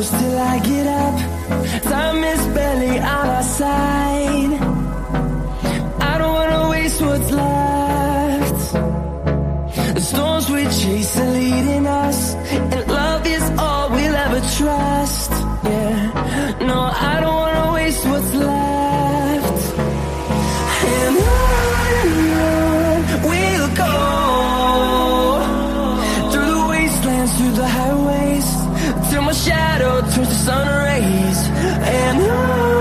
close till I get up. Time is barely on our side. I don't wanna waste what's left. The storms we chase are leading us, and love is all we'll ever trust. Yeah, no, I don't wanna waste what's left. And on and on we'll go through the wastelands, through the highways, till my shadow turns to sun rays. And on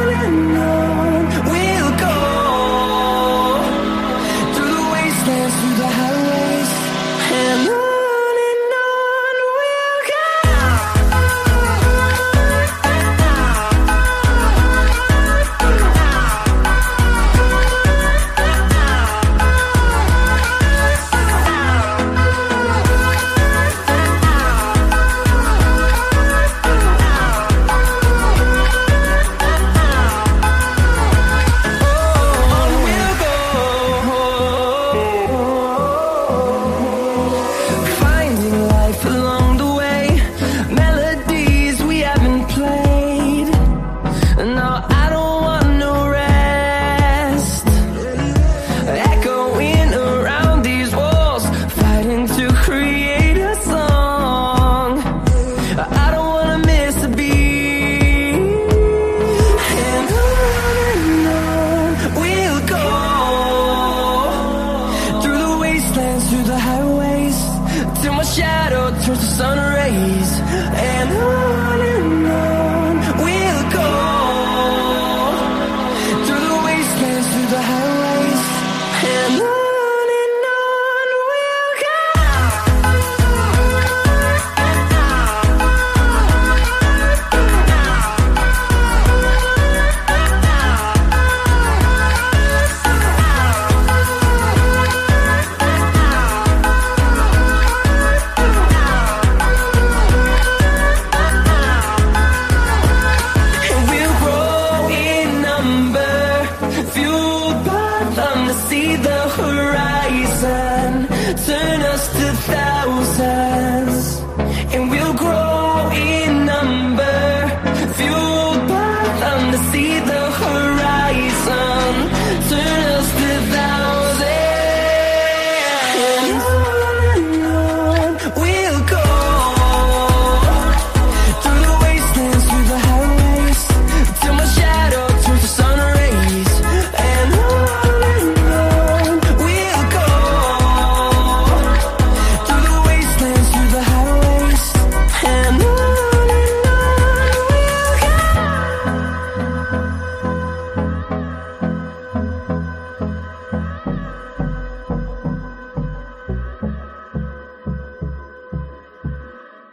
horizon, turn us to thousands.